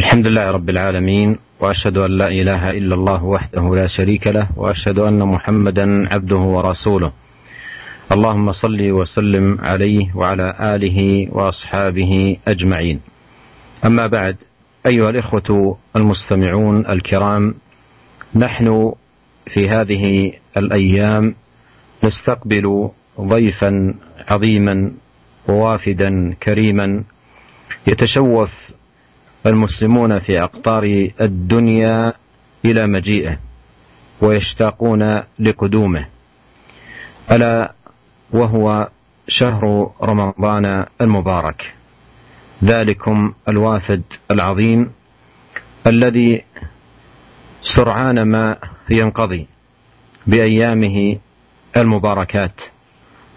الحمد لله رب العالمين وأشهد أن لا إله إلا الله وحده لا شريك له وأشهد أن محمدا عبده ورسوله. اللهم صل وسلم عليه وعلى آله وأصحابه أجمعين. أما بعد أيها الإخوة المستمعون الكرام نحن في هذه الأيام نستقبل ضيفا عظيما ووافدا كريما يتشوف المسلمون في أقطار الدنيا إلى مجيئه ويشتاقون لقدومه. ألا وهو شهر رمضان المبارك. ذلكم الوافد العظيم الذي سرعان ما ينقضي بأيامه المباركات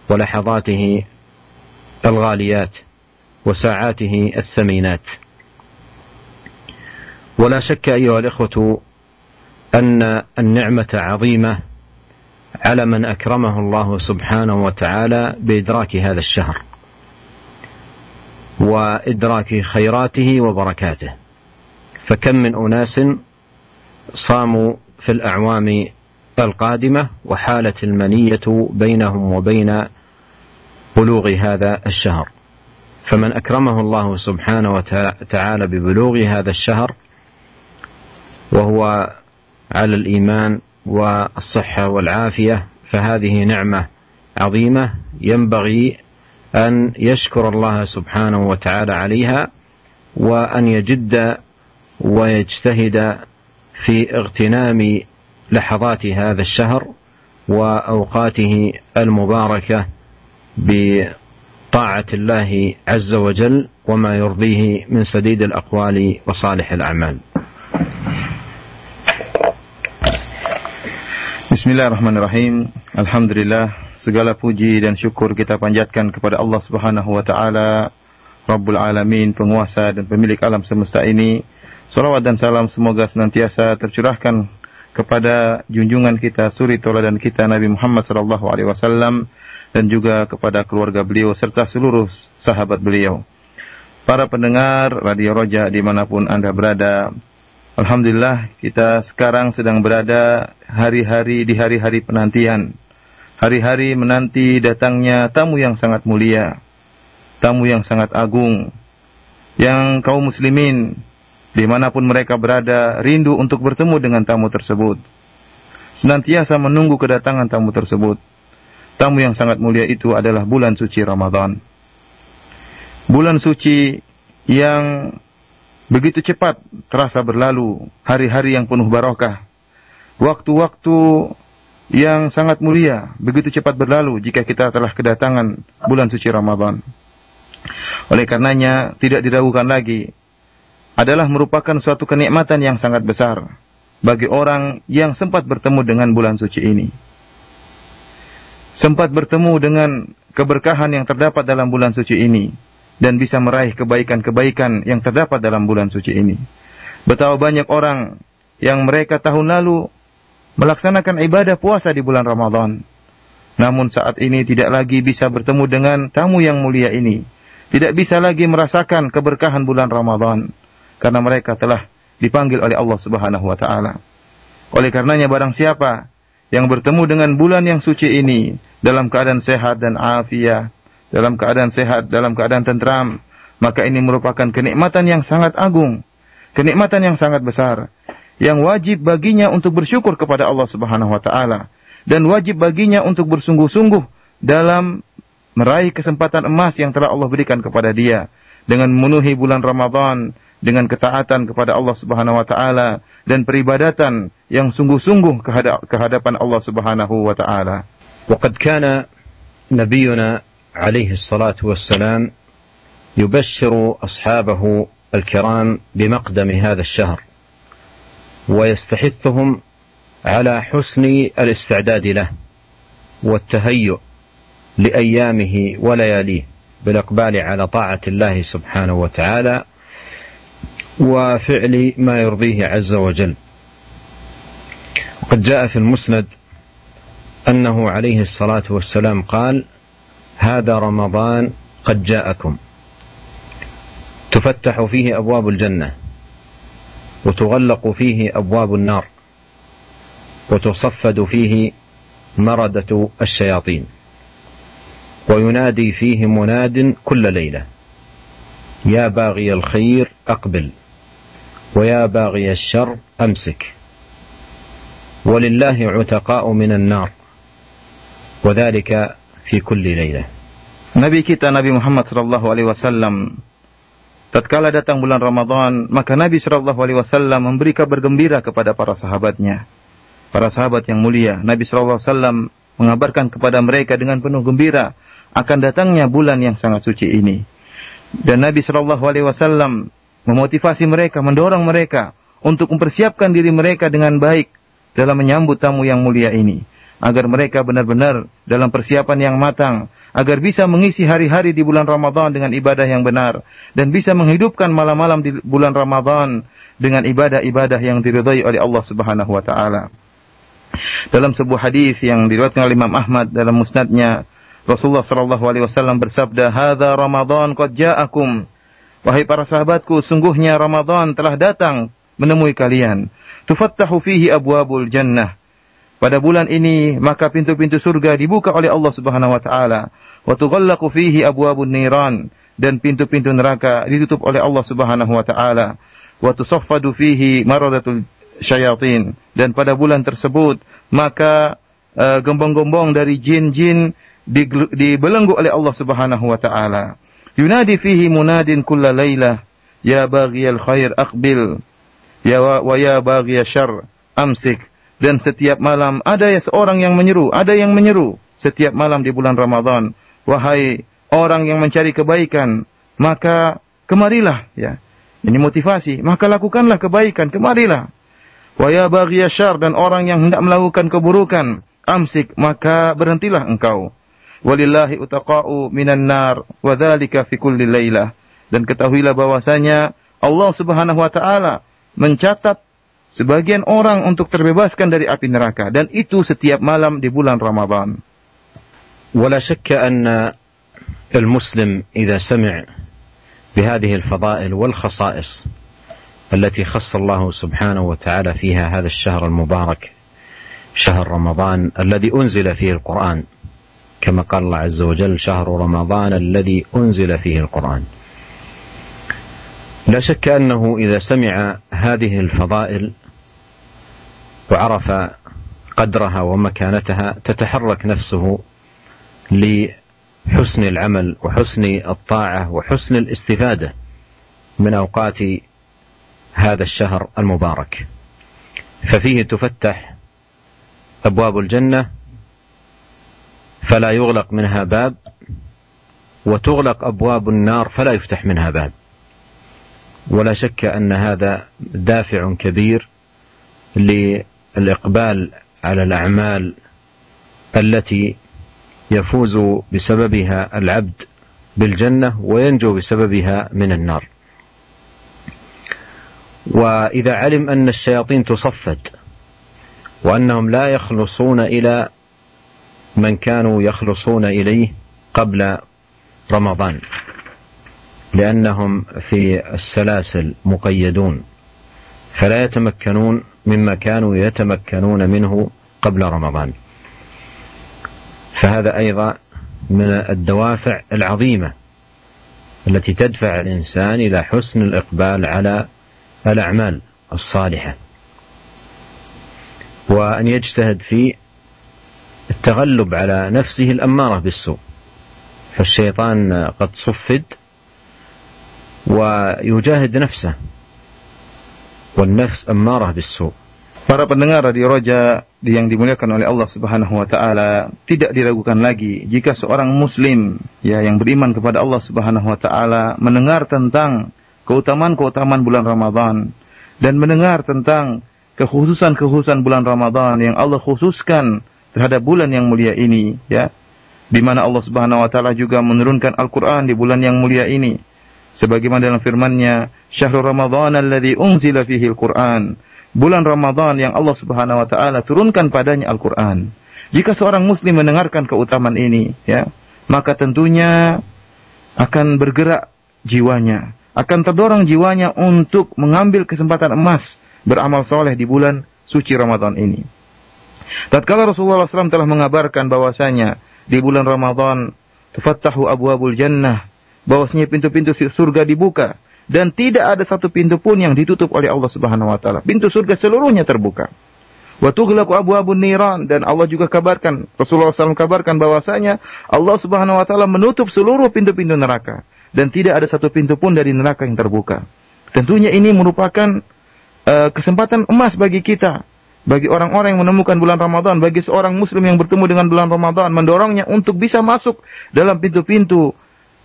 ولحظاته الغاليات وساعاته الثمينات. ولا شك أيها الإخوة أن النعمة عظيمة على من أكرمه الله سبحانه وتعالى بإدراك هذا الشهر وإدراك خيراته وبركاته. فكم من أناس صاموا في الأعوام القادمة وحالت المنية بينهم وبين بلوغ هذا الشهر. فمن أكرمه الله سبحانه وتعالى ببلوغ هذا الشهر وهو على الإيمان والصحة والعافية فهذه نعمة عظيمة ينبغي أن يشكر الله سبحانه وتعالى عليها وأن يجد ويجتهد في اغتنام لحظات هذا الشهر وأوقاته المباركة بطاعة الله عز وجل وما يرضيه من سديد الأقوال وصالح الأعمال. Bismillahirrahmanirrahim. Alhamdulillah segala puji dan syukur kita panjatkan kepada Allah Subhanahu wa taala, Rabbul Alamin, penguasa dan pemilik alam semesta ini. Salawat dan salam semoga senantiasa tercurahkan kepada junjungan kita suri dan kita Nabi Muhammad sallallahu alaihi wasallam dan juga kepada keluarga beliau serta seluruh sahabat beliau. Para pendengar Radio Roja di mana pun Anda berada, Alhamdulillah kita sekarang sedang berada hari-hari di hari-hari penantian. Hari-hari menanti datangnya tamu yang sangat mulia. Tamu yang sangat agung. Yang kaum muslimin di mana pun mereka berada rindu untuk bertemu dengan tamu tersebut. Senantiasa menunggu kedatangan tamu tersebut. Tamu yang sangat mulia itu adalah bulan suci Ramadan. Bulan suci yang Begitu cepat terasa berlalu hari-hari yang penuh barokah. Waktu-waktu yang sangat mulia begitu cepat berlalu jika kita telah kedatangan bulan suci Ramadan. Oleh karenanya tidak diragukan lagi adalah merupakan suatu kenikmatan yang sangat besar bagi orang yang sempat bertemu dengan bulan suci ini. Sempat bertemu dengan keberkahan yang terdapat dalam bulan suci ini dan bisa meraih kebaikan-kebaikan yang terdapat dalam bulan suci ini. Betapa banyak orang yang mereka tahun lalu melaksanakan ibadah puasa di bulan Ramadan. Namun saat ini tidak lagi bisa bertemu dengan tamu yang mulia ini. Tidak bisa lagi merasakan keberkahan bulan Ramadan. Karena mereka telah dipanggil oleh Allah subhanahu wa ta'ala. Oleh karenanya barang siapa yang bertemu dengan bulan yang suci ini dalam keadaan sehat dan afiat, dalam keadaan sehat, dalam keadaan tentram, maka ini merupakan kenikmatan yang sangat agung, kenikmatan yang sangat besar, yang wajib baginya untuk bersyukur kepada Allah Subhanahu wa taala dan wajib baginya untuk bersungguh-sungguh dalam meraih kesempatan emas yang telah Allah berikan kepada dia dengan memenuhi bulan Ramadan dengan ketaatan kepada Allah Subhanahu wa taala dan peribadatan yang sungguh-sungguh kehadapan Allah Subhanahu wa taala. Waqad kana nabiyuna عليه الصلاة والسلام يبشر أصحابه الكرام بمقدم هذا الشهر ويستحثهم على حسن الاستعداد له والتهيؤ لأيامه ولياليه بالإقبال على طاعة الله سبحانه وتعالى وفعل ما يرضيه عز وجل. وقد جاء في المسند أنه عليه الصلاة والسلام قال هذا رمضان قد جاءكم. تفتح فيه أبواب الجنة وتغلق فيه أبواب النار وتصفد فيه مردة الشياطين وينادي فيه مناد كل ليلة. يا باغي الخير أقبل ويا باغي الشر أمسك. ولله عتقاء من النار وذلك fi kulli lailah. Nabi kita Nabi Muhammad sallallahu alaihi wasallam tatkala datang bulan Ramadan, maka Nabi sallallahu alaihi wasallam memberi kabar gembira kepada para sahabatnya. Para sahabat yang mulia, Nabi sallallahu alaihi wasallam mengabarkan kepada mereka dengan penuh gembira akan datangnya bulan yang sangat suci ini. Dan Nabi sallallahu alaihi wasallam memotivasi mereka, mendorong mereka untuk mempersiapkan diri mereka dengan baik dalam menyambut tamu yang mulia ini agar mereka benar-benar dalam persiapan yang matang agar bisa mengisi hari-hari di bulan Ramadan dengan ibadah yang benar dan bisa menghidupkan malam-malam di bulan Ramadan dengan ibadah-ibadah yang diridhai oleh Allah Subhanahu wa taala. Dalam sebuah hadis yang diriwayatkan oleh Imam Ahmad dalam musnadnya, Rasulullah sallallahu alaihi wasallam bersabda, "Hadza Ramadan qad ja'akum." Wahai para sahabatku, sungguhnya Ramadan telah datang menemui kalian. Tufattahu fihi abwabul jannah. Pada bulan ini maka pintu-pintu surga dibuka oleh Allah Subhanahu wa taala. Wa tughallaqu fihi abwabun niran dan pintu-pintu neraka ditutup oleh Allah Subhanahu wa taala. Wa tusaffadu fihi maradatul syayatin dan pada bulan tersebut maka uh, gembong-gembong dari jin-jin dibelenggu oleh Allah Subhanahu wa taala. Yunadi fihi munadin kulla lailah ya baghiyal khair aqbil ya wa ya baghiyal syarr amsik dan setiap malam ada seorang yang menyeru, ada yang menyeru setiap malam di bulan Ramadan, wahai orang yang mencari kebaikan, maka kemarilah ya. Ini motivasi, maka lakukanlah kebaikan, kemarilah. Wa ya syar dan orang yang hendak melakukan keburukan, amsik, maka berhentilah engkau. Walillahi utaqa'u minan nar wa dzalika fi kulli lailah. Dan ketahuilah bahwasanya Allah Subhanahu wa taala mencatat sebagian orang untuk terbebaskan dari api neraka dan itu setiap malam di bulan Ramadan. ولا شك أن المسلم إذا سمع بهذه الفضائل والخصائص التي خص الله سبحانه وتعالى فيها هذا الشهر المبارك شهر رمضان الذي أنزل فيه القرآن كما قال الله عز وجل شهر رمضان الذي أنزل فيه القرآن لا شك أنه إذا سمع هذه الفضائل وعرف قدرها ومكانتها تتحرك نفسه لحسن العمل وحسن الطاعة وحسن الاستفادة من أوقات هذا الشهر المبارك. ففيه تفتح أبواب الجنة فلا يغلق منها باب وتغلق أبواب النار فلا يفتح منها باب. ولا شك أن هذا دافع كبير الإقبال على الأعمال التي يفوز بسببها العبد بالجنة وينجو بسببها من النار. وإذا علم أن الشياطين تصفد وأنهم لا يخلصون إلى من كانوا يخلصون إليه قبل رمضان لأنهم في السلاسل مقيدون فلا يتمكنون مما كانوا يتمكنون منه قبل رمضان. فهذا أيضا من الدوافع العظيمة التي تدفع الإنسان إلى حسن الإقبال على الأعمال الصالحة. وأن يجتهد في التغلب على نفسه الأمارة بالسوء. فالشيطان قد صفد ويجاهد نفسه والنفس أمارة بالسوء Para pendengar Radio Roja yang dimuliakan oleh Allah Subhanahu wa taala, tidak diragukan lagi jika seorang muslim ya yang beriman kepada Allah Subhanahu wa taala mendengar tentang keutamaan-keutamaan bulan Ramadan dan mendengar tentang kekhususan-kekhususan bulan Ramadan yang Allah khususkan terhadap bulan yang mulia ini ya di mana Allah Subhanahu wa taala juga menurunkan Al-Qur'an di bulan yang mulia ini sebagaimana dalam firman-Nya syahrul ramadhan alladzi unzila fihi al-Qur'an. Bulan Ramadan yang Allah Subhanahu wa taala turunkan padanya Al-Qur'an. Jika seorang muslim mendengarkan keutamaan ini ya maka tentunya akan bergerak jiwanya akan terdorong jiwanya untuk mengambil kesempatan emas beramal soleh di bulan suci Ramadan ini. Tatkala Rasulullah SAW telah mengabarkan bahwasanya di bulan Ramadan tufattahu abwabul jannah, bahwasanya pintu-pintu surga dibuka dan tidak ada satu pintu pun yang ditutup oleh Allah Subhanahu wa taala. Pintu surga seluruhnya terbuka. Wa tughlaqu abwabun niran dan Allah juga kabarkan Rasulullah SAW kabarkan bahwasanya Allah Subhanahu wa taala menutup seluruh pintu-pintu neraka dan tidak ada satu pintu pun dari neraka yang terbuka. Tentunya ini merupakan uh, kesempatan emas bagi kita bagi orang-orang yang menemukan bulan Ramadan, bagi seorang muslim yang bertemu dengan bulan Ramadan, mendorongnya untuk bisa masuk dalam pintu-pintu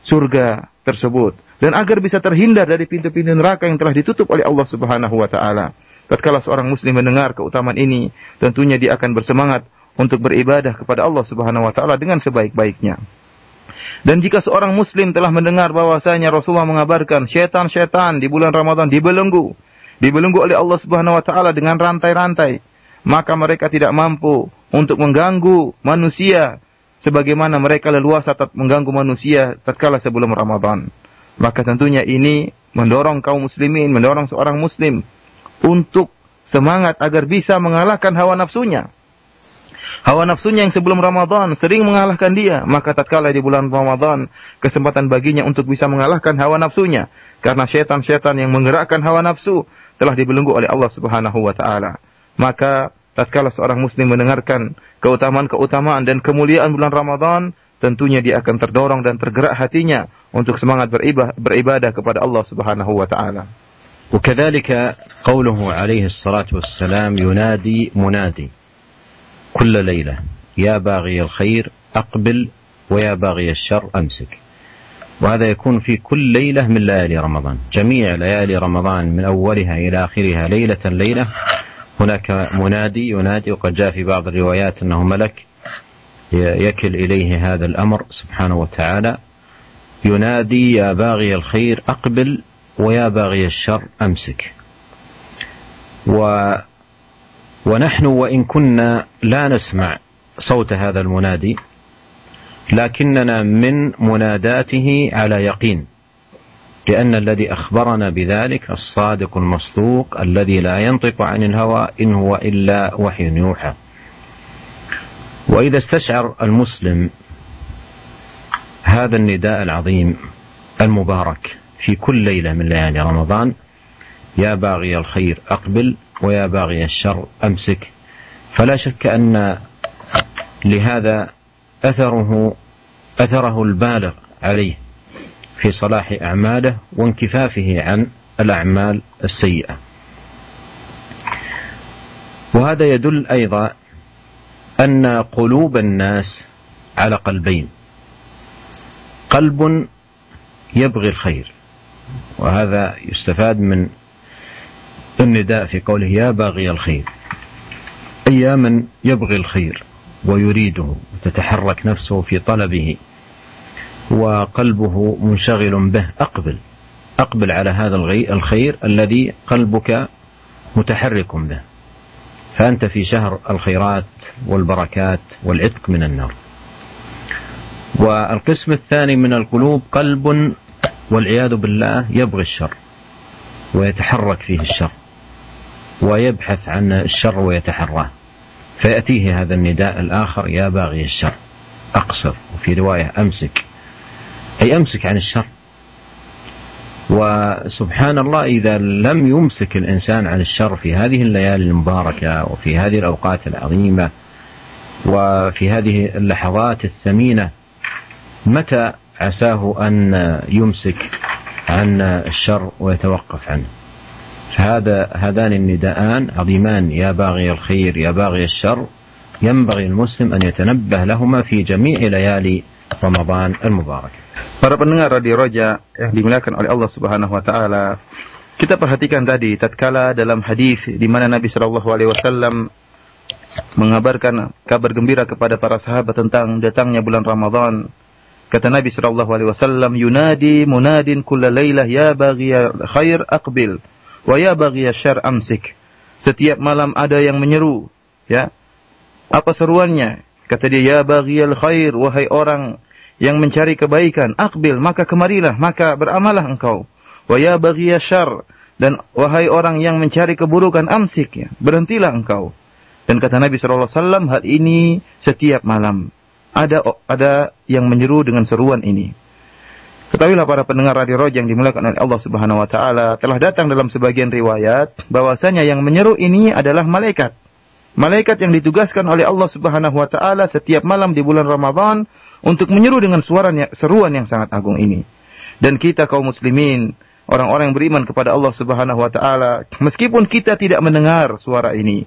surga tersebut dan agar bisa terhindar dari pintu-pintu neraka yang telah ditutup oleh Allah Subhanahu wa taala. Tatkala seorang muslim mendengar keutamaan ini, tentunya dia akan bersemangat untuk beribadah kepada Allah Subhanahu wa taala dengan sebaik-baiknya. Dan jika seorang muslim telah mendengar bahwasanya Rasulullah mengabarkan syaitan-syaitan di bulan Ramadan dibelenggu, dibelenggu oleh Allah Subhanahu wa taala dengan rantai-rantai, maka mereka tidak mampu untuk mengganggu manusia sebagaimana mereka leluasa tetap mengganggu manusia tatkala sebelum Ramadan. Maka tentunya ini mendorong kaum muslimin, mendorong seorang muslim untuk semangat agar bisa mengalahkan hawa nafsunya. Hawa nafsunya yang sebelum Ramadan sering mengalahkan dia, maka tatkala di bulan Ramadan kesempatan baginya untuk bisa mengalahkan hawa nafsunya karena setan-setan yang menggerakkan hawa nafsu telah dibelenggu oleh Allah Subhanahu wa taala. Maka tatkala seorang muslim mendengarkan keutamaan-keutamaan dan kemuliaan bulan Ramadan, tentunya dia akan terdorong dan tergerak hatinya untuk semangat beribadah, beribadah kepada Allah Subhanahu wa taala. وكذلك قوله عليه الصلاة والسلام ينادي منادي كل ليلة يا باغي الخير أقبل ويا باغي الشر أمسك وهذا يكون في كل ليلة من ليالي رمضان جميع ليالي رمضان من أولها إلى آخرها ليلة ليلة هناك منادي ينادي وقد جاء في بعض الروايات أنه ملك يكل إليه هذا الأمر سبحانه وتعالى. ينادي يا باغي الخير أقبل ويا باغي الشر أمسك. و ونحن وإن كنا لا نسمع صوت هذا المنادي لكننا من مناداته على يقين. لأن الذي أخبرنا بذلك الصادق المصدوق الذي لا ينطق عن الهوى إن هو إلا وحي يوحى. وإذا استشعر المسلم هذا النداء العظيم المبارك في كل ليلة من ليالي رمضان يا باغي الخير أقبل ويا باغي الشر أمسك. فلا شك أن لهذا أثره أثره البالغ عليه. في صلاح أعماله وانكفافه عن الأعمال السيئة. وهذا يدل أيضا أن قلوب الناس على قلبين. قلب يبغي الخير وهذا يستفاد من النداء في قوله يا باغي الخير. أي من يبغي الخير ويريده وتتحرك نفسه في طلبه. وقلبه منشغل به. أقبل. أقبل على هذا الخير الذي قلبك متحرك به. فأنت في شهر الخيرات والبركات والعتق من النار. والقسم الثاني من القلوب قلب والعياذ بالله يبغي الشر ويتحرك فيه الشر ويبحث عن الشر ويتحراه. فيأتيه هذا النداء الآخر يا باغي الشر أقصر. وفي رواية أمسك. أي أمسك عن الشر. وسبحان الله إذا لم يمسك الإنسان عن الشر في هذه الليالي المباركة وفي هذه الأوقات العظيمة وفي هذه اللحظات الثمينة متى عساه أن يمسك عن الشر ويتوقف عنه؟ هذا هذان النداءان عظيمان. يا باغي الخير يا باغي الشر ينبغي المسلم أن يتنبه لهما في جميع ليالي Ramadan al-Mubarak. Para pendengar Radio Roja yang dimuliakan oleh Allah Subhanahu wa taala, kita perhatikan tadi tatkala dalam hadis di mana Nabi Shallallahu alaihi wasallam mengabarkan kabar gembira kepada para sahabat tentang datangnya bulan Ramadan. Kata Nabi Shallallahu alaihi wasallam, "Yunadi munadin kullalailah ya baghiya khair aqbil wa ya baghiya syar amsik." Setiap malam ada yang menyeru, ya. Apa seruannya? Kata dia, "Ya baghiyal khair, wahai orang yang mencari kebaikan, akbil, maka kemarilah, maka beramalah engkau. wa ya syarr dan wahai orang yang mencari keburukan amsik ya, berhentilah engkau. Dan kata Nabi sallallahu alaihi wasallam hal ini setiap malam ada ada yang menyeru dengan seruan ini. Ketahuilah para pendengar radio Roja yang dimuliakan oleh Allah Subhanahu wa taala, telah datang dalam sebagian riwayat bahwasanya yang menyeru ini adalah malaikat. Malaikat yang ditugaskan oleh Allah Subhanahu wa taala setiap malam di bulan Ramadan untuk menyeru dengan suara seruan yang sangat agung ini. Dan kita kaum muslimin, orang-orang yang beriman kepada Allah Subhanahu wa taala, meskipun kita tidak mendengar suara ini,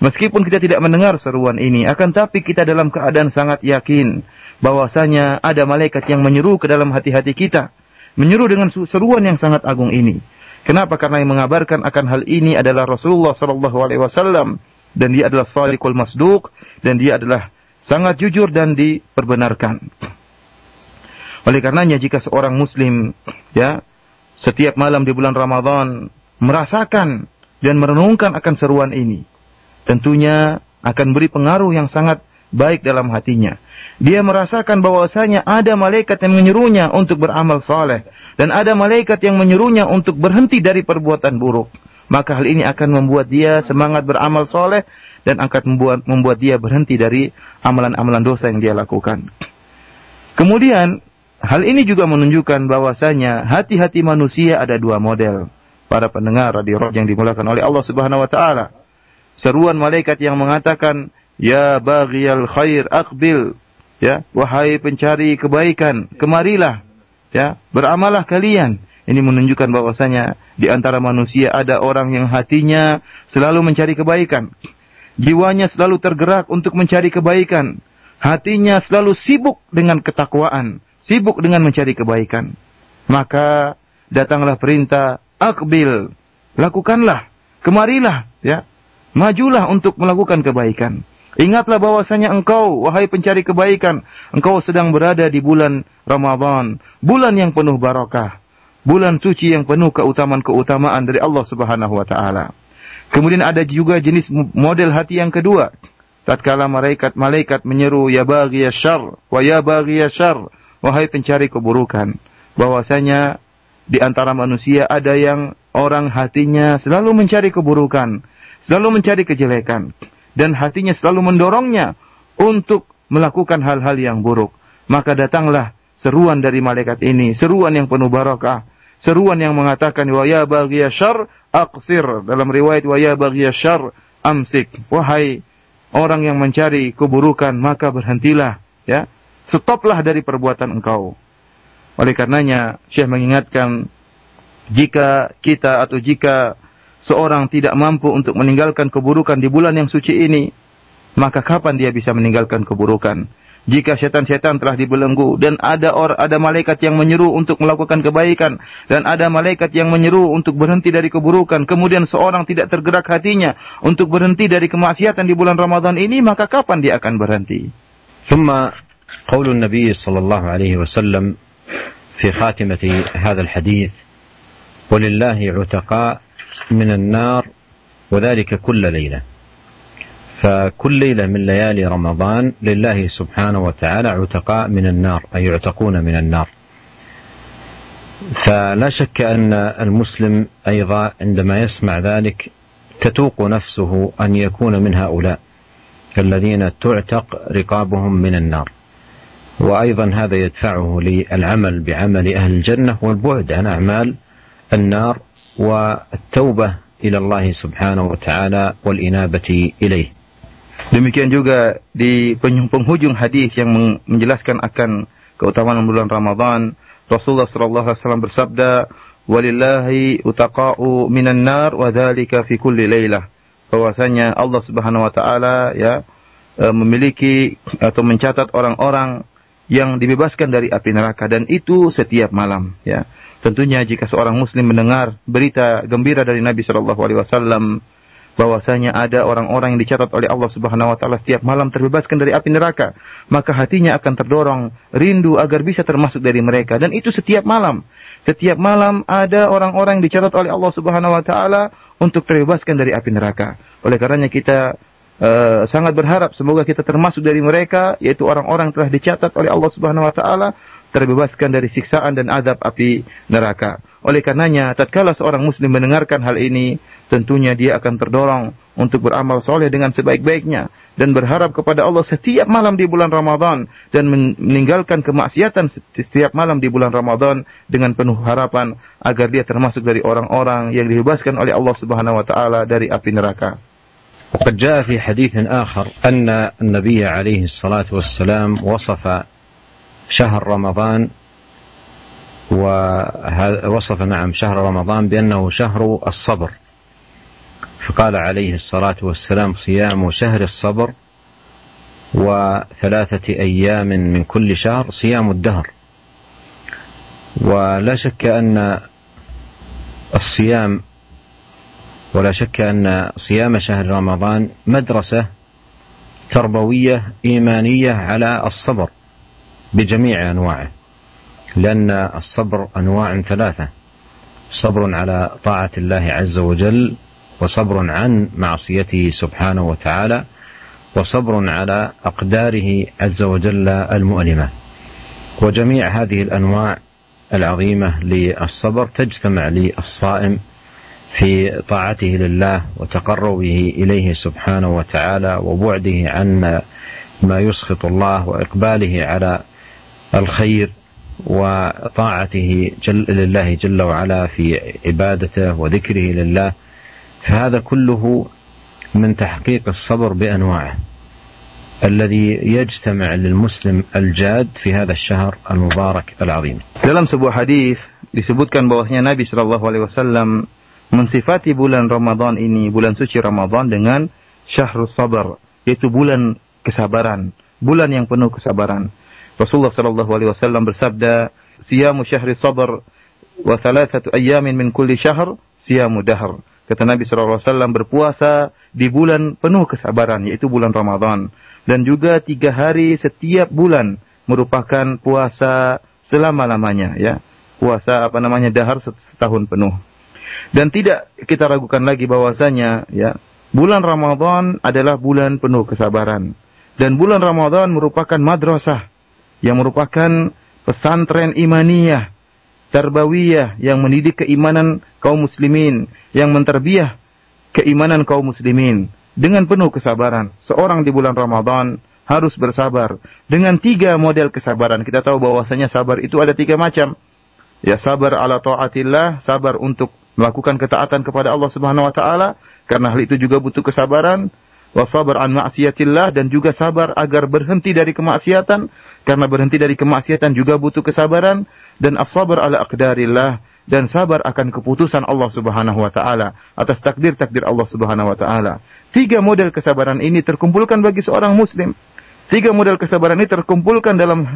meskipun kita tidak mendengar seruan ini, akan tapi kita dalam keadaan sangat yakin bahwasanya ada malaikat yang menyeru ke dalam hati-hati kita, menyeru dengan seruan yang sangat agung ini. Kenapa? Karena yang mengabarkan akan hal ini adalah Rasulullah sallallahu alaihi wasallam dan dia adalah sadiqul masduq dan dia adalah sangat jujur dan diperbenarkan. Oleh karenanya jika seorang muslim ya setiap malam di bulan Ramadan merasakan dan merenungkan akan seruan ini, tentunya akan beri pengaruh yang sangat baik dalam hatinya. Dia merasakan bahwasanya ada malaikat yang menyuruhnya untuk beramal saleh dan ada malaikat yang menyuruhnya untuk berhenti dari perbuatan buruk. Maka hal ini akan membuat dia semangat beramal saleh dan akan membuat membuat dia berhenti dari amalan-amalan dosa yang dia lakukan. Kemudian hal ini juga menunjukkan bahwasanya hati-hati manusia ada dua model. Para pendengar radio yang dimulakan oleh Allah Subhanahu wa taala. Seruan malaikat yang mengatakan, "Ya baghiyal khair aqbil." Ya, wahai pencari kebaikan, kemarilah. Ya, beramalah kalian. Ini menunjukkan bahwasanya di antara manusia ada orang yang hatinya selalu mencari kebaikan. Jiwanya selalu tergerak untuk mencari kebaikan. Hatinya selalu sibuk dengan ketakwaan, sibuk dengan mencari kebaikan. Maka datanglah perintah akbil, lakukanlah, kemarilah, ya. Majulah untuk melakukan kebaikan. Ingatlah bahwasanya engkau, wahai pencari kebaikan, engkau sedang berada di bulan Ramadan, bulan yang penuh barakah, bulan suci yang penuh keutamaan-keutamaan dari Allah Subhanahu wa taala. Kemudian ada juga jenis model hati yang kedua. Tatkala malaikat-malaikat menyeru ya baghi syarr wa ya baghi syarr, wahai pencari keburukan, bahwasanya di antara manusia ada yang orang hatinya selalu mencari keburukan, selalu mencari kejelekan dan hatinya selalu mendorongnya untuk melakukan hal-hal yang buruk. Maka datanglah seruan dari malaikat ini, seruan yang penuh barakah, seruan yang mengatakan wa ya baghiya syarr aqsir dalam riwayat wa ya baghiya syarr amsik. Wahai orang yang mencari keburukan, maka berhentilah, ya. Stoplah dari perbuatan engkau. Oleh karenanya, Syekh mengingatkan jika kita atau jika seorang tidak mampu untuk meninggalkan keburukan di bulan yang suci ini, maka kapan dia bisa meninggalkan keburukan? Jika setan-setan telah dibelenggu dan ada or, ada malaikat yang menyeru untuk melakukan kebaikan dan ada malaikat yang menyeru untuk berhenti dari keburukan, kemudian seorang tidak tergerak hatinya untuk berhenti dari kemaksiatan di bulan Ramadan ini, maka kapan dia akan berhenti? ثم قول النبي صلى الله عليه وسلم في خاتمة هذا الحديث ولله عتقاء من النار وذلك كل ليلة فكل ليلة من ليالي رمضان لله سبحانه وتعالى عتقاء من النار أي يعتقون من النار. فلا شك أن المسلم أيضا عندما يسمع ذلك تتوق نفسه أن يكون من هؤلاء الذين تعتق رقابهم من النار. وأيضا هذا يدفعه للعمل بعمل أهل الجنة والبعد عن أعمال النار والتوبة إلى الله سبحانه وتعالى والإنابة إليه. Demikian juga di penghujung hadis yang menjelaskan akan keutamaan bulan Ramadan, Rasulullah sallallahu alaihi wasallam bersabda, "Walillahi utaqa'u minan nar wa dzalika fi kulli lailah." Bahwasanya Allah Subhanahu wa taala ya e, memiliki atau mencatat orang-orang yang dibebaskan dari api neraka dan itu setiap malam ya. Tentunya jika seorang muslim mendengar berita gembira dari Nabi Shallallahu alaihi wasallam bahwasanya ada orang-orang yang dicatat oleh Allah Subhanahu wa taala setiap malam terbebaskan dari api neraka, maka hatinya akan terdorong rindu agar bisa termasuk dari mereka dan itu setiap malam. Setiap malam ada orang-orang yang dicatat oleh Allah Subhanahu wa taala untuk terbebaskan dari api neraka. Oleh karenanya kita uh, sangat berharap semoga kita termasuk dari mereka yaitu orang-orang yang telah dicatat oleh Allah Subhanahu wa taala terbebaskan dari siksaan dan adab api neraka. Oleh karenanya, tatkala seorang muslim mendengarkan hal ini, tentunya dia akan terdorong untuk beramal soleh dengan sebaik-baiknya dan berharap kepada Allah setiap malam di bulan Ramadan dan meninggalkan kemaksiatan setiap malam di bulan Ramadan dengan penuh harapan agar dia termasuk dari orang-orang yang dibebaskan oleh Allah Subhanahu wa taala dari api neraka. وقد جاء في حديث آخر أن النبي عليه الصلاة والسلام وصف شهر رمضان ووصف نعم شهر رمضان بأنه شهر الصبر فقال عليه الصلاة والسلام صيام شهر الصبر وثلاثة أيام من كل شهر صيام الدهر. ولا شك أن الصيام ولا شك أن صيام شهر رمضان مدرسة تربوية إيمانية على الصبر بجميع أنواعه لأن الصبر أنواع ثلاثة صبر على طاعة الله عز وجل وصبر عن معصيته سبحانه وتعالى وصبر على أقداره عز وجل المؤلمة. وجميع هذه الأنواع العظيمة للصبر تجتمع للصائم في طاعته لله وتقربه إليه سبحانه وتعالى وبعده عن ما يسخط الله وإقباله على الخير وطاعته جل لله جل وعلا في عبادته وذكره لله فهذا كله من تحقيق الصبر بانواعه الذي يجتمع للمسلم الجاد في هذا الشهر المبارك العظيم. Dalam sebuah hadis disebutkan bahwasanya Nabi Shallallahu alaihi wasallam mensifati bulan Ramadan ini, bulan suci Ramadan dengan syahrul sabar, yaitu bulan kesabaran, bulan yang penuh kesabaran. Rasulullah sallallahu alaihi wasallam bersabda, "Siyamu syahri sabr wa thalathatu ayyamin min kulli syahr siyamu dahr." Kata Nabi wasallam berpuasa di bulan penuh kesabaran yaitu bulan Ramadan dan juga tiga hari setiap bulan merupakan puasa selama-lamanya ya. Puasa apa namanya dahar setahun penuh. Dan tidak kita ragukan lagi bahwasanya ya, bulan Ramadan adalah bulan penuh kesabaran dan bulan Ramadan merupakan madrasah yang merupakan pesantren imaniyah, tarbawiyah yang mendidik keimanan kaum muslimin, yang menterbiah keimanan kaum muslimin dengan penuh kesabaran. Seorang di bulan Ramadan harus bersabar dengan tiga model kesabaran. Kita tahu bahwasanya sabar itu ada tiga macam. Ya sabar ala taatillah, sabar untuk melakukan ketaatan kepada Allah Subhanahu wa taala karena hal itu juga butuh kesabaran wa sabar an maksiatillah dan juga sabar agar berhenti dari kemaksiatan karena berhenti dari kemaksiatan juga butuh kesabaran dan as-sabar ala aqdarillah dan sabar akan keputusan Allah Subhanahu wa taala atas takdir-takdir Allah Subhanahu wa taala. Tiga model kesabaran ini terkumpulkan bagi seorang muslim. Tiga model kesabaran ini terkumpulkan dalam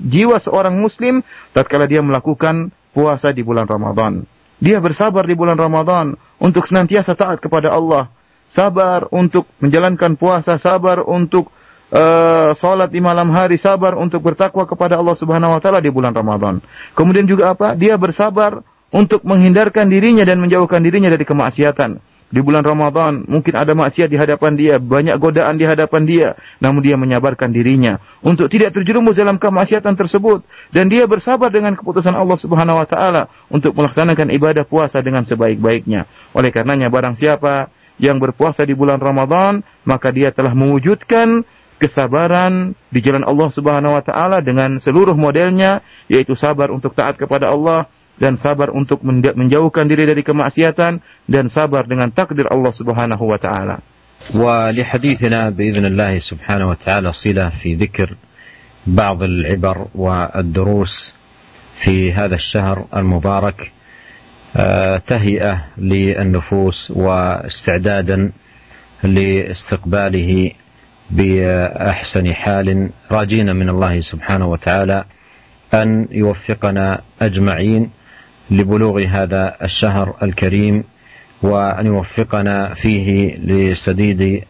jiwa seorang muslim tatkala dia melakukan puasa di bulan Ramadan. Dia bersabar di bulan Ramadan untuk senantiasa taat kepada Allah sabar untuk menjalankan puasa, sabar untuk uh, salat di malam hari, sabar untuk bertakwa kepada Allah Subhanahu wa taala di bulan Ramadan. Kemudian juga apa? Dia bersabar untuk menghindarkan dirinya dan menjauhkan dirinya dari kemaksiatan. Di bulan Ramadan mungkin ada maksiat di hadapan dia, banyak godaan di hadapan dia, namun dia menyabarkan dirinya untuk tidak terjerumus dalam kemaksiatan tersebut dan dia bersabar dengan keputusan Allah Subhanahu wa taala untuk melaksanakan ibadah puasa dengan sebaik-baiknya. Oleh karenanya barang siapa yang berpuasa di bulan Ramadan, maka dia telah mewujudkan kesabaran di jalan Allah Subhanahu wa taala dengan seluruh modelnya yaitu sabar untuk taat kepada Allah dan sabar untuk menjauhkan diri dari kemaksiatan dan sabar dengan takdir Allah Subhanahu wa taala. ولحديثنا بإذن الله سبحانه وتعالى صلة في ذكر بعض العبر والدروس في هذا الشهر المبارك تهيئة للنفوس واستعدادا لاستقباله بأحسن حال راجين من الله سبحانه وتعالى أن يوفقنا أجمعين لبلوغ هذا الشهر الكريم وأن يوفقنا فيه لسديد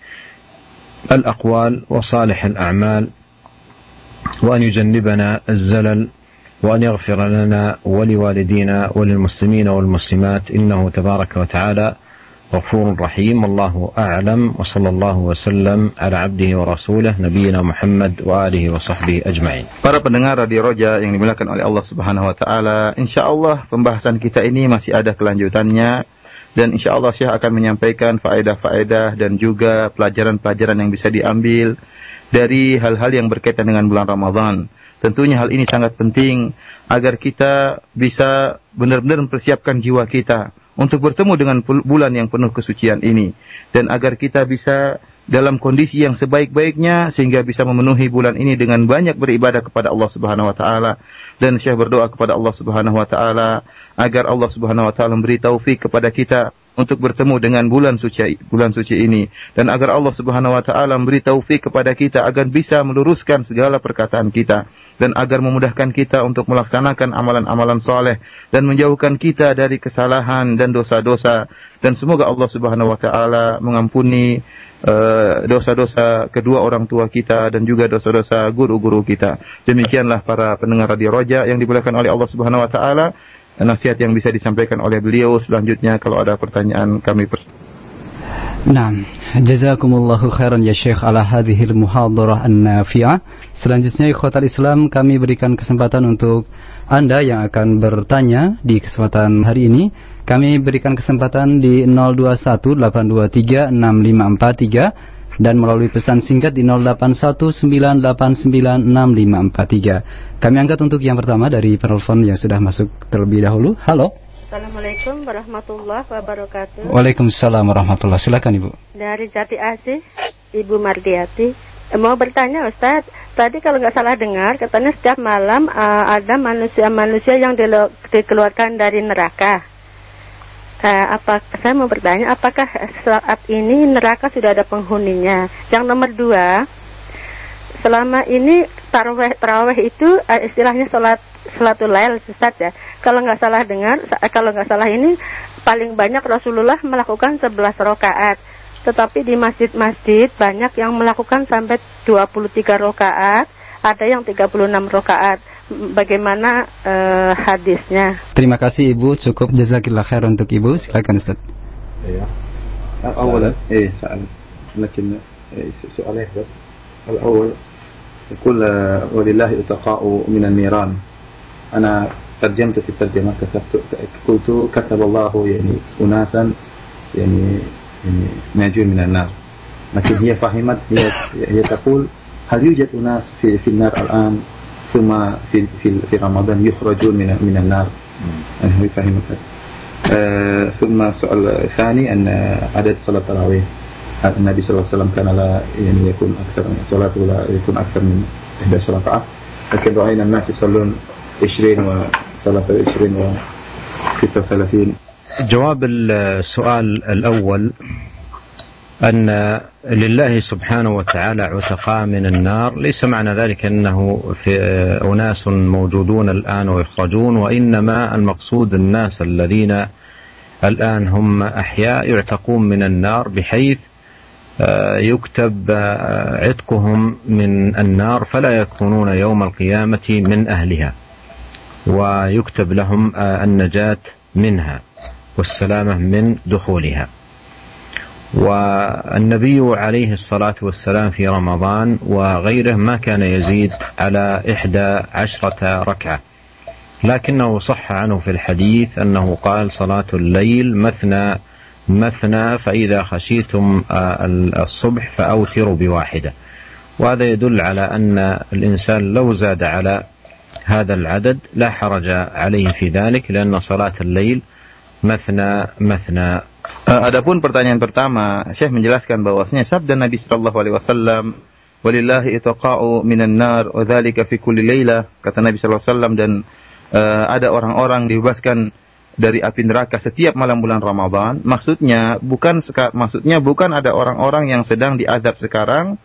الأقوال وصالح الأعمال وأن يجنبنا الزلل وأن يغفر لنا ولوالدينا وللمسلمين والمسلمات إنه تبارك وتعالى غفور رحيم والله أعلم وصلى الله وسلم على عبده ورسوله نبينا محمد وآله وصحبه أجمعين Para pendengar Radio Roja yang dimuliakan oleh Allah Subhanahu wa taala, insyaallah pembahasan kita ini masih ada kelanjutannya dan insyaallah Syekh akan menyampaikan faedah-faedah dan juga pelajaran-pelajaran yang bisa diambil dari hal-hal yang berkaitan dengan bulan Ramadan. Tentunya hal ini sangat penting agar kita bisa benar-benar mempersiapkan jiwa kita untuk bertemu dengan bulan yang penuh kesucian ini. Dan agar kita bisa dalam kondisi yang sebaik-baiknya sehingga bisa memenuhi bulan ini dengan banyak beribadah kepada Allah Subhanahu wa taala. Dan Syekh berdoa kepada Allah Subhanahu wa taala agar Allah Subhanahu wa taala memberi taufik kepada kita untuk bertemu dengan bulan suci bulan suci ini. Dan agar Allah Subhanahu wa taala memberi taufik kepada kita agar bisa meluruskan segala perkataan kita. Dan agar memudahkan kita untuk melaksanakan amalan-amalan soleh dan menjauhkan kita dari kesalahan dan dosa-dosa. Dan semoga Allah Subhanahu wa taala mengampuni dosa-dosa uh, kedua orang tua kita dan juga dosa-dosa guru-guru kita. Demikianlah para pendengar Radio Roja yang dimuliakan oleh Allah Subhanahu wa taala. Nasihat yang bisa disampaikan oleh beliau selanjutnya kalau ada pertanyaan kami per Nah, jazakumullahu khairan ya Syekh ala hadhil muhadarah an-nafi'ah. Selanjutnya ikhwatal Islam kami berikan kesempatan untuk Anda yang akan bertanya di kesempatan hari ini. Kami berikan kesempatan di 0218236543 dan melalui pesan singkat di 0819896543. Kami angkat untuk yang pertama dari penelpon yang sudah masuk terlebih dahulu. Halo. Assalamualaikum warahmatullahi wabarakatuh. Waalaikumsalam warahmatullahi Silakan Ibu. Dari Jati Asih, Ibu Mardiati. Eh, mau bertanya Ustaz, tadi kalau nggak salah dengar katanya setiap malam uh, ada manusia-manusia yang dikeluarkan dari neraka. Uh, apa saya mau bertanya apakah saat ini neraka sudah ada penghuninya? Yang nomor dua, selama ini taraweh taraweh itu uh, istilahnya sholat sholatul lail Ustaz ya. Kalau nggak salah dengar, kalau nggak salah ini paling banyak Rasulullah melakukan 11 rakaat. Tetapi di masjid-masjid banyak yang melakukan sampai 23 rakaat, ada yang 36 rakaat Bagaimana uh, hadisnya? Terima kasih Ibu, cukup jazakillah khair untuk Ibu. Silakan Ustaz. Iya. أولا إيه سأل لكن سؤالين بس الأول يقول ولله اتقاء من النيران أنا ترجمت في الترجمة كتبت قلت كتب الله يعني أناسا يعني يعني ناجون من النار لكن هي فهمت هي هي تقول هل يوجد أناس في في النار الآن ثم في في في رمضان يخرجون من من النار. يعني هي فهمت آه ثم السؤال الثاني أن عدد صلاة التراويح. النبي صلى الله عليه وسلم كان لا يعني يكون أكثر صلاته لا يكون أكثر من 11 ركعة. لكن رأينا الناس يصلون 20 و 23 و 36 جواب السؤال الأول أن لله سبحانه وتعالى عتقاء من النار. ليس معنى ذلك أنه في أناس موجودون الآن ويخرجون وإنما المقصود الناس الذين الآن هم أحياء يعتقون من النار بحيث آه، يكتب آه، عتقهم من النار فلا يكونون يوم القيامة من أهلها ويكتب لهم آه، النجاة منها والسلامة من دخولها. والنبي عليه الصلاة والسلام في رمضان وغيره ما كان يزيد على إحدى عشرة ركعة. لكنه صح عنه في الحديث أنه قال صلاة الليل مثنى مثنى فإذا خشيتم آه، الصبح فأوتروا بواحدة. وهذا يدل على أن الإنسان لو زاد على هذا العدد لا حرج عليه في ذلك لأن صلاة الليل مثنى مثنى. Adapun pertanyaan pertama, Syekh menjelaskan bahwasanya sabda Nabi sallallahu alaihi wasallam, "Walillahi itaqa'u minan nar wa dzalika fi kulli lailah." Kata Nabi sallallahu alaihi wasallam dan uh, ada orang-orang dibebaskan dari api neraka setiap malam bulan Ramadan. Maksudnya bukan maksudnya bukan ada orang-orang yang sedang diazab sekarang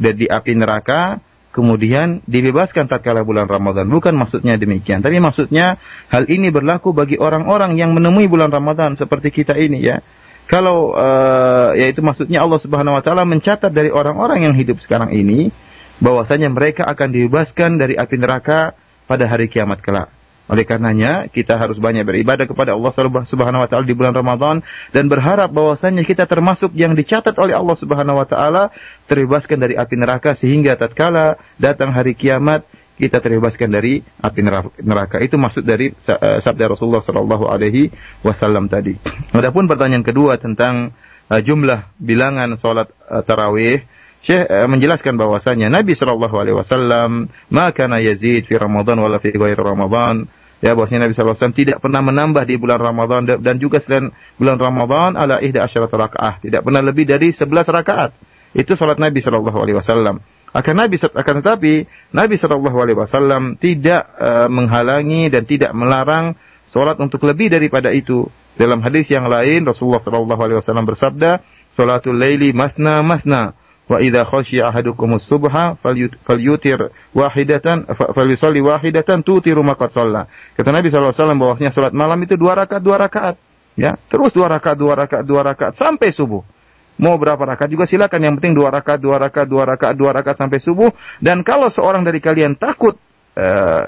dan di api neraka kemudian dibebaskan tatkala bulan Ramadan. Bukan maksudnya demikian, tapi maksudnya hal ini berlaku bagi orang-orang yang menemui bulan Ramadan seperti kita ini ya. Kalau uh, yaitu maksudnya Allah Subhanahu wa taala mencatat dari orang-orang yang hidup sekarang ini bahwasanya mereka akan dibebaskan dari api neraka pada hari kiamat kelak. Oleh karenanya kita harus banyak beribadah kepada Allah Subhanahu wa taala di bulan Ramadan dan berharap bahwasanya kita termasuk yang dicatat oleh Allah Subhanahu wa taala terbebaskan dari api neraka sehingga tatkala datang hari kiamat kita terbebaskan dari api neraka. Itu maksud dari eh, sabda Rasulullah sallallahu alaihi wasallam tadi. Adapun pertanyaan kedua tentang uh, jumlah bilangan salat uh, tarawih Syekh menjelaskan bahwasanya Nabi Shallallahu Alaihi Wasallam maka yazid fi Ramadan wala fi ghairi Ramadan ya bahwasanya Nabi SAW tidak pernah menambah di bulan Ramadan dan juga selain bulan Ramadan ala ihda asyarat rakaat tidak pernah lebih dari 11 rakaat. Itu salat Nabi Shallallahu Alaihi Wasallam. Akan Nabi akan tetapi Nabi Shallallahu Alaihi Wasallam tidak uh, menghalangi dan tidak melarang salat untuk lebih daripada itu. Dalam hadis yang lain Rasulullah Shallallahu Alaihi Wasallam bersabda salatul laili masna masna Wa idza khasyiya ahadukum subha falyutir wahidatan falyusalli wahidatan tutiru maqad shalla. Kata Nabi sallallahu alaihi wasallam bahwasanya salat malam itu dua rakaat dua rakaat. Ya, terus dua rakaat dua rakaat dua rakaat sampai subuh. Mau berapa rakaat juga silakan. Yang penting dua rakaat, dua rakaat, dua rakaat, dua rakaat sampai subuh. Dan kalau seorang dari kalian takut uh,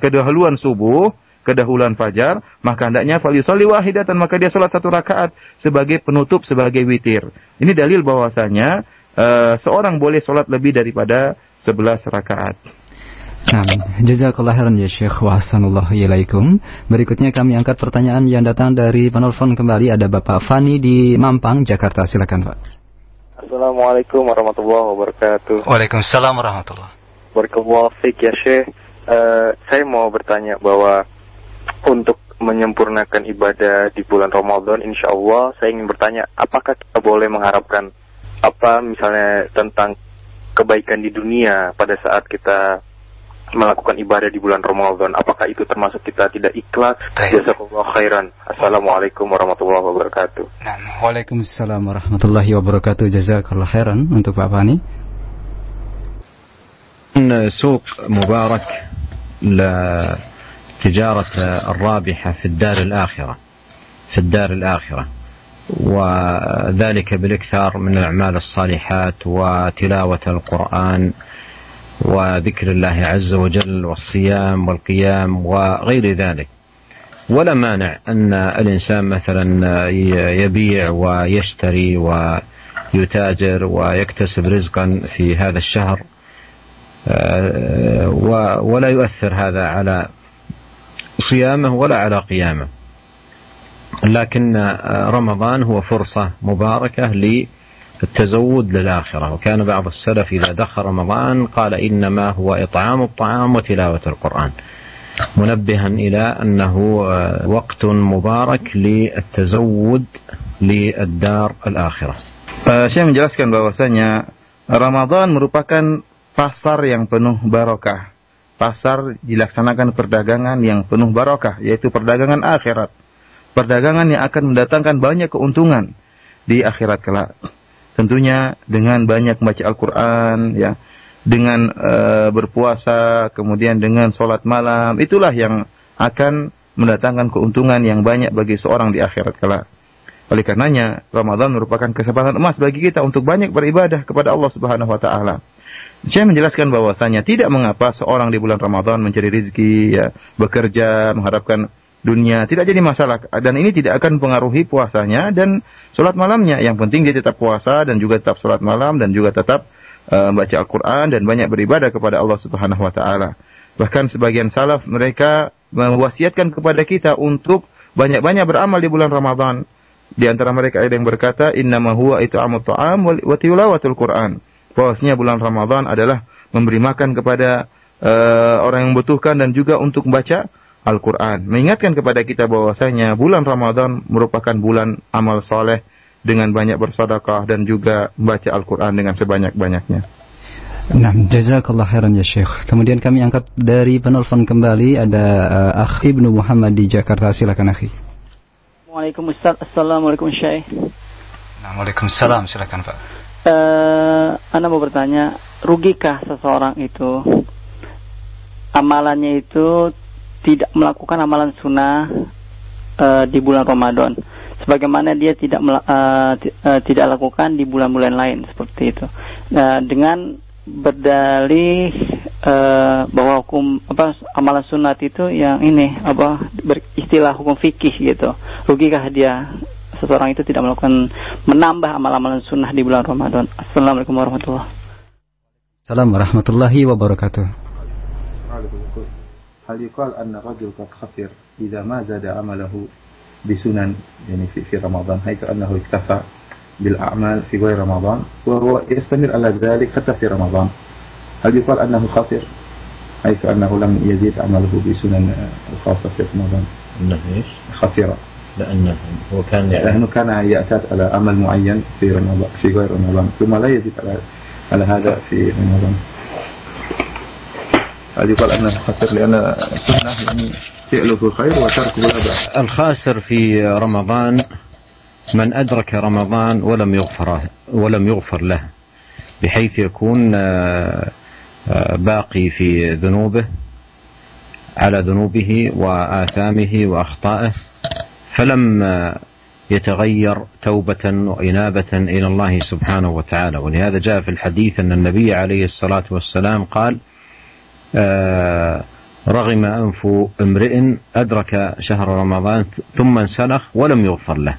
kedahuluan subuh, kedahuluan fajar, maka hendaknya falyusalli wahidatan, maka dia salat satu rakaat sebagai penutup, sebagai witir. Ini dalil bahwasanya uh, seorang boleh sholat lebih daripada 11 rakaat. Nah, jazakallah khairan ya Syekh wa ilaikum. Berikutnya kami angkat pertanyaan yang datang dari penelpon kembali ada Bapak Fani di Mampang, Jakarta. Silakan, Pak. Assalamualaikum warahmatullahi wabarakatuh. Waalaikumsalam warahmatullahi wabarakatuh. ya Syekh. Uh, saya mau bertanya bahwa untuk menyempurnakan ibadah di bulan Ramadan, insya Allah saya ingin bertanya, apakah kita boleh mengharapkan apa misalnya tentang kebaikan di dunia pada saat kita melakukan ibadah di bulan Ramadan apakah itu termasuk kita tidak ikhlas jazakallahu khairan assalamualaikum warahmatullahi wabarakatuh nah, waalaikumsalam warahmatullahi wabarakatuh jazakallahu khairan untuk Pak Fani سوق مبارك لتجارة الرابحة في الدار الآخرة في الدار الآخرة وذلك بالإكثار من الأعمال الصالحات وتلاوة القرآن وذكر الله عز وجل والصيام والقيام وغير ذلك. ولا مانع أن الإنسان مثلا يبيع ويشتري ويتاجر ويكتسب رزقا في هذا الشهر ولا يؤثر هذا على صيامه ولا على قيامه. لكن رمضان هو فرصة مباركة للتزود للآخرة وكان بعض السلف إذا دخل رمضان قال إنما هو إطعام الطعام وتلاوة القرآن منبها إلى أنه وقت مبارك للتزود للدار الآخرة Saya menjelaskan bahwasanya Ramadan merupakan pasar yang penuh barokah. Pasar dilaksanakan perdagangan yang penuh barokah, yaitu perdagangan akhirat perdagangan yang akan mendatangkan banyak keuntungan di akhirat kelak. Tentunya dengan banyak membaca Al-Quran, ya, dengan e, berpuasa, kemudian dengan sholat malam, itulah yang akan mendatangkan keuntungan yang banyak bagi seorang di akhirat kelak. Oleh karenanya, Ramadan merupakan kesempatan emas bagi kita untuk banyak beribadah kepada Allah Subhanahu wa taala. Saya menjelaskan bahwasanya tidak mengapa seorang di bulan Ramadan mencari rezeki, ya, bekerja, mengharapkan dunia. Tidak jadi masalah. Dan ini tidak akan mempengaruhi puasanya dan sholat malamnya. Yang penting dia tetap puasa dan juga tetap sholat malam dan juga tetap uh, membaca Al-Quran dan banyak beribadah kepada Allah Subhanahu Wa Taala. Bahkan sebagian salaf mereka mewasiatkan kepada kita untuk banyak-banyak beramal di bulan Ramadan. Di antara mereka ada yang berkata innama huwa itu amut ta'am wa tilawatul Quran. Bahwasanya bulan Ramadan adalah memberi makan kepada uh, orang yang membutuhkan dan juga untuk membaca Al-Quran. Mengingatkan kepada kita bahwasanya bulan Ramadan merupakan bulan amal soleh dengan banyak bersedekah dan juga membaca Al-Quran dengan sebanyak-banyaknya. Nah, jazakallah khairan ya Syekh. Kemudian kami angkat dari penelpon kembali ada uh, Akh Ibnu Muhammad di Jakarta. Silakan Akhi. Assalamualaikum Ustaz. Assalamualaikum Syekh. Nah, Waalaikumsalam. Silakan Pak. Uh, Anda mau bertanya, rugikah seseorang itu amalannya itu tidak melakukan amalan sunnah uh, di bulan Ramadan sebagaimana dia tidak uh, uh, tidak lakukan di bulan-bulan lain seperti itu. Nah, dengan berdalih uh, bahwa hukum apa amalan sunat itu yang ini apa beristilah hukum fikih gitu. Rugikah dia seseorang itu tidak melakukan menambah amal-amalan sunnah di bulan Ramadan. Assalamualaikum warahmatullahi. Assalamualaikum warahmatullahi wabarakatuh. هل يقال أن الرجل قد خسر إذا ما زاد عمله بسنن يعني في, في رمضان حيث أنه اكتفى بالأعمال في غير رمضان وهو يستمر على ذلك حتى في رمضان. هل يقال أنه خاسر حيث أنه لم يزيد عمله بسنن الخاصة في رمضان. أنه إيش؟ خسر. لأنه هو كان يعني لأنه كان يعتاد على عمل معين في رمضان في غير رمضان ثم لا يزيد على على هذا في رمضان. هل يقال أنه خسر لأن السنة يعني فعله خير وتركه لا بأس. الخاسر في رمضان من أدرك رمضان ولم يغفر ولم يغفر له بحيث يكون آه، آه، باقي في ذنوبه على ذنوبه وآثامه وأخطائه فلم آه، يتغير توبة وإنابة إلى الله سبحانه وتعالى. ولهذا جاء في الحديث أن النبي عليه الصلاة والسلام قال رغم أنف امرئ أدرك شهر رمضان ثم انسلخ ولم يغفر له.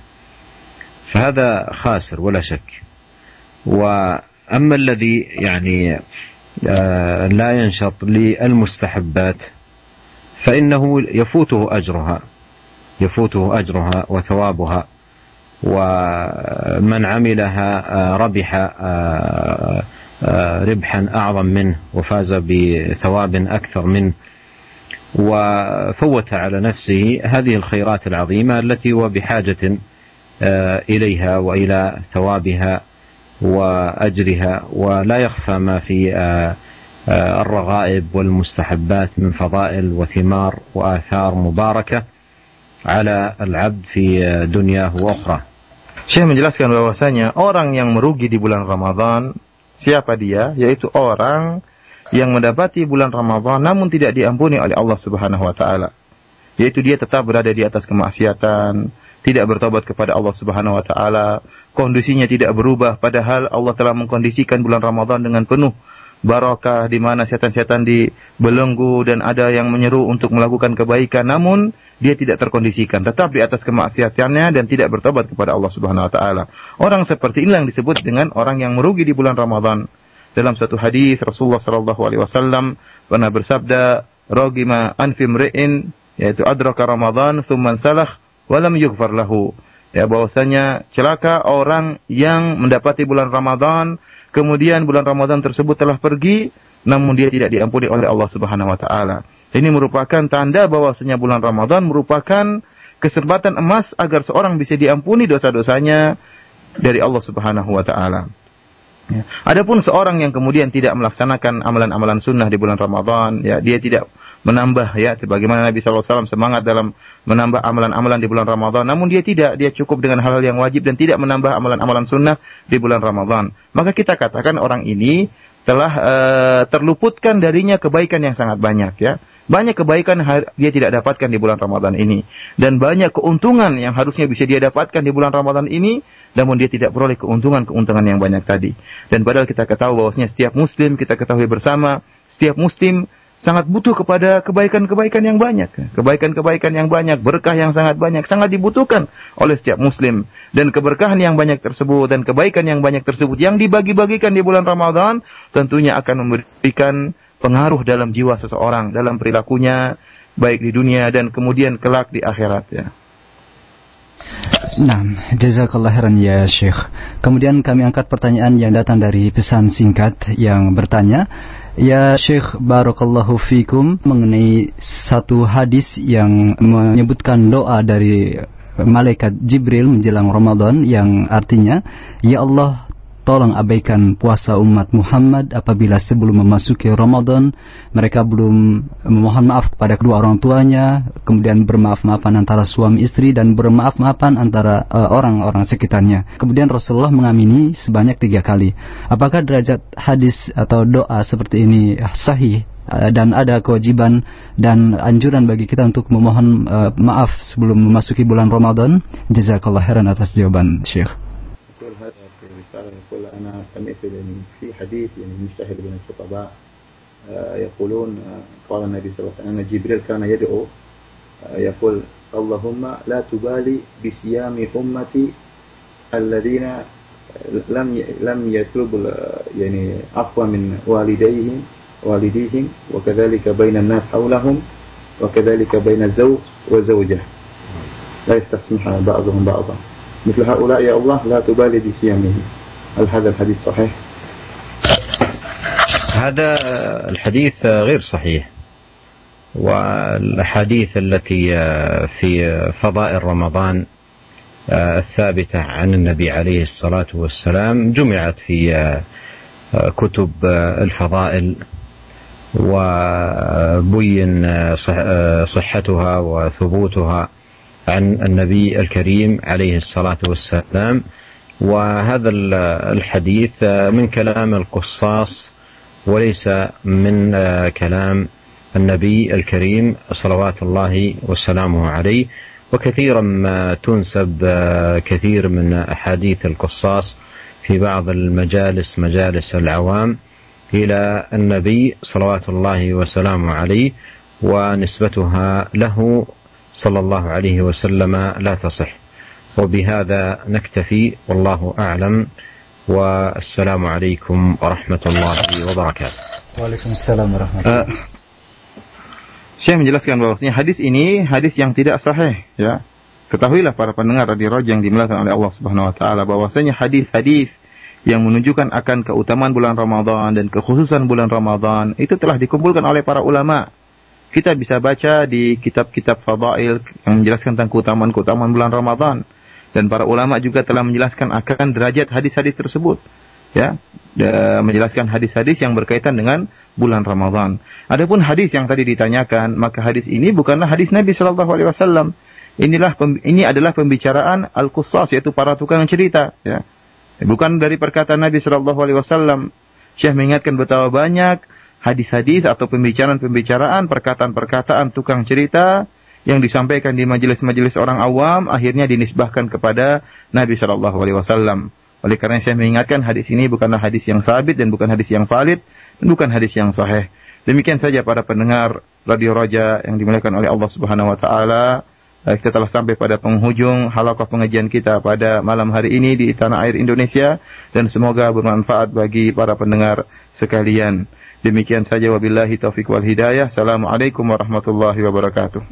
فهذا خاسر ولا شك. و أما الذي يعني آه، لا ينشط للمستحبات فإنه يفوته أجرها يفوته أجرها وثوابها. ومن عملها آه، ربح آه، ربحا أعظم منه وفاز بثواب أكثر منه وفوت على نفسه هذه الخيرات العظيمة التي هو بحاجة إليها وإلى ثوابها وأجرها ولا يخفى ما في آه، آه، الرغائب والمستحبات من فضائل وثمار وآثار مباركة على العبد في دنياه واخره. Syekh menjelaskan bahwasanya orang yang merugi di bulan Ramadan siapa dia? Yaitu orang yang mendapati bulan Ramadan namun tidak diampuni oleh Allah Subhanahu wa taala. Yaitu dia tetap berada di atas kemaksiatan, tidak bertobat kepada Allah Subhanahu wa taala, kondisinya tidak berubah padahal Allah telah mengkondisikan bulan Ramadan dengan penuh barakah di mana setan-setan dibelenggu dan ada yang menyeru untuk melakukan kebaikan namun dia tidak terkondisikan tetap di atas kemaksiatannya dan tidak bertobat kepada Allah Subhanahu wa taala. Orang seperti inilah yang disebut dengan orang yang merugi di bulan Ramadan. Dalam satu hadis Rasulullah sallallahu alaihi wasallam pernah bersabda, "Ragima anfi mri'in" yaitu adraka Ramadan thumma salah wa lam yughfar lahu ya bahwasanya celaka orang yang mendapati bulan Ramadan kemudian bulan Ramadan tersebut telah pergi namun dia tidak diampuni oleh Allah Subhanahu wa taala. Ini merupakan tanda bahwasanya bulan Ramadan merupakan kesempatan emas agar seorang bisa diampuni dosa-dosanya dari Allah Subhanahu wa taala. Ya. Adapun seorang yang kemudian tidak melaksanakan amalan-amalan sunnah di bulan Ramadan, ya dia tidak menambah ya sebagaimana Nabi SAW semangat dalam menambah amalan-amalan di bulan Ramadan. Namun dia tidak dia cukup dengan hal-hal yang wajib dan tidak menambah amalan-amalan sunnah di bulan Ramadan. Maka kita katakan orang ini telah uh, terluputkan darinya kebaikan yang sangat banyak ya. Banyak kebaikan dia tidak dapatkan di bulan Ramadan ini. Dan banyak keuntungan yang harusnya bisa dia dapatkan di bulan Ramadan ini namun dia tidak peroleh keuntungan-keuntungan yang banyak tadi. Dan padahal kita ketahui bahwasanya setiap muslim kita ketahui bersama setiap muslim sangat butuh kepada kebaikan-kebaikan yang banyak. Kebaikan-kebaikan yang banyak, berkah yang sangat banyak, sangat dibutuhkan oleh setiap muslim. Dan keberkahan yang banyak tersebut dan kebaikan yang banyak tersebut yang dibagi-bagikan di bulan Ramadan tentunya akan memberikan pengaruh dalam jiwa seseorang, dalam perilakunya, baik di dunia dan kemudian kelak di akhirat ya. Nah, jazakallah khairan ya Syekh. Kemudian kami angkat pertanyaan yang datang dari pesan singkat yang bertanya, Ya Syekh Barakallahu Fikum mengenai satu hadis yang menyebutkan doa dari malaikat Jibril menjelang Ramadan yang artinya Ya Allah tolong abaikan puasa umat Muhammad apabila sebelum memasuki Ramadan mereka belum memohon maaf kepada kedua orang tuanya, kemudian bermaaf-maafan antara suami istri dan bermaaf-maafan antara eh, orang-orang uh, sekitarnya. Kemudian Rasulullah mengamini sebanyak tiga kali. Apakah derajat hadis atau doa seperti ini sahih uh, dan ada kewajiban dan anjuran bagi kita untuk memohon uh, maaf sebelum memasuki bulan Ramadan? Jazakallah khairan atas jawaban Syekh. رسالة يقول أنا سمعت في حديث يعني مشتهر بين الخطباء يقولون قال النبي صلى الله عليه وسلم أن جبريل كان يدعو يقول اللهم لا تبالي بصيام أمتي الذين لم لم يطلب يعني عفوا من والديهم والديهم وكذلك بين الناس حولهم وكذلك بين الزوج والزوجة لا يستسمح بعضهم بعضا. مثل هؤلاء يا الله لا تبالي بصيامهم. هل هذا الحديث صحيح؟ هذا الحديث غير صحيح والأحاديث التي في فضائل رمضان الثابتة عن النبي عليه الصلاة والسلام جمعت في كتب الفضائل وبين صحتها وثبوتها عن النبي الكريم عليه الصلاة والسلام وهذا الحديث من كلام القصاص وليس من كلام النبي الكريم صلوات الله وسلامه عليه. وكثيرا ما تنسب كثير من أحاديث القصاص في بعض المجالس مجالس العوام إلى النبي صلوات الله وسلامه عليه ونسبتها له صلى الله عليه وسلم لا تصح. وبهذا نكتفي والله اعلم والسلام عليكم ورحمه الله وبركاته. Waalaikumsalam warahmatullahi Syekh menjelaskan bahwasanya hadis ini hadis yang tidak sahih ya. Ketahuilah para pendengar radio Roj yang dimuliakan oleh Allah Subhanahu wa taala bahwasanya hadis-hadis yang menunjukkan akan keutamaan bulan Ramadan dan kekhususan bulan Ramadan itu telah dikumpulkan oleh para ulama. Kita bisa baca di kitab-kitab fadail yang menjelaskan tentang keutamaan-keutamaan bulan Ramadan dan para ulama juga telah menjelaskan akan derajat hadis-hadis tersebut ya menjelaskan hadis-hadis yang berkaitan dengan bulan Ramadan. Adapun hadis yang tadi ditanyakan, maka hadis ini bukanlah hadis Nabi Shallallahu Alaihi Wasallam. Inilah ini adalah pembicaraan al-qusas yaitu para tukang cerita. Ya. Bukan dari perkataan Nabi Shallallahu Alaihi Wasallam. Syekh mengingatkan betapa banyak hadis-hadis atau pembicaraan-pembicaraan, perkataan-perkataan tukang cerita yang disampaikan di majelis-majelis orang awam akhirnya dinisbahkan kepada Nabi Shallallahu Alaihi Wasallam. Oleh karena saya mengingatkan hadis ini bukanlah hadis yang sabit dan bukan hadis yang valid dan bukan hadis yang sahih. Demikian saja para pendengar Radio Raja yang dimuliakan oleh Allah Subhanahu wa taala. Eh, kita telah sampai pada penghujung halaqah pengajian kita pada malam hari ini di tanah air Indonesia dan semoga bermanfaat bagi para pendengar sekalian. Demikian saja wabillahi taufik wal hidayah. Assalamualaikum warahmatullahi wabarakatuh.